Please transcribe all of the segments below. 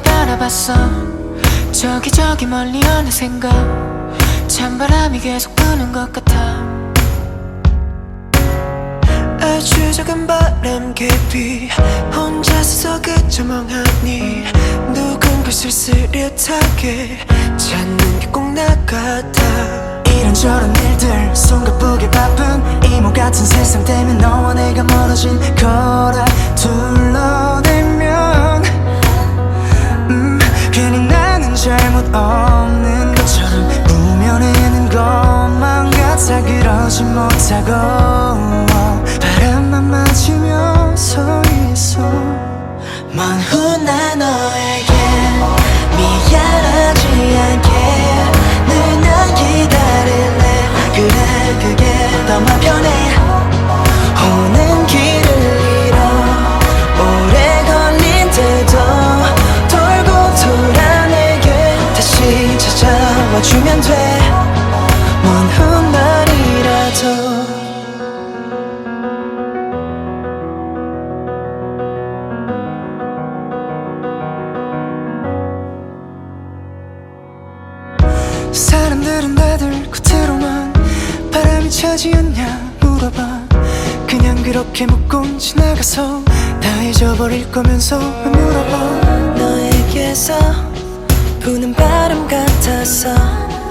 바라봤어. 저기 저기 멀리 어느 생각. 찬바람이 계속 부는 것 같아. 아주 작은 바람 깊이 혼자서 그저 멍하니 누군가 쓸쓸하게 찾는 게 꼭 나 같아. 이런저런 일들 손 가쁘게 바쁜 이모 같은 세상 때문에 너와 내가 멀어진 잘못 없는 것처럼 우면해는 것만 같아 그러지 못하고 주면 돼먼 훗날이라도. 사람들은 다들 겉으로만 바람이 차지 않냐 물어봐. 그냥 그렇게 묻고 지나가서 다 잊어버릴 거면서 왜 물어봐. 너에게서 부는 바람 같 아서 그저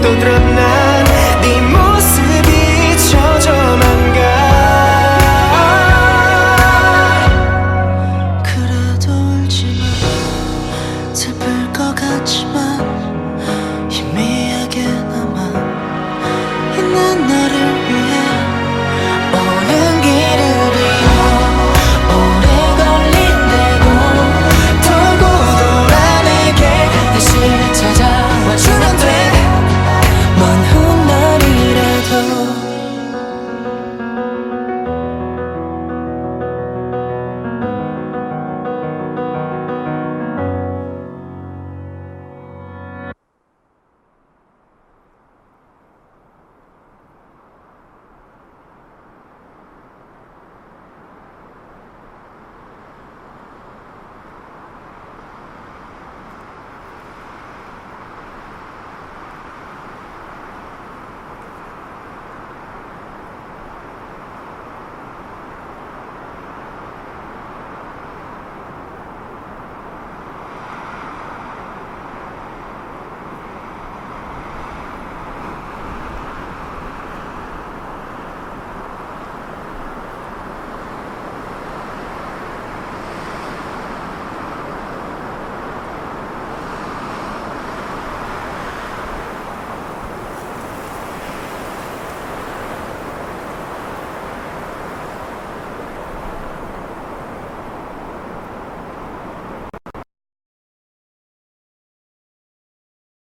teu trânsito.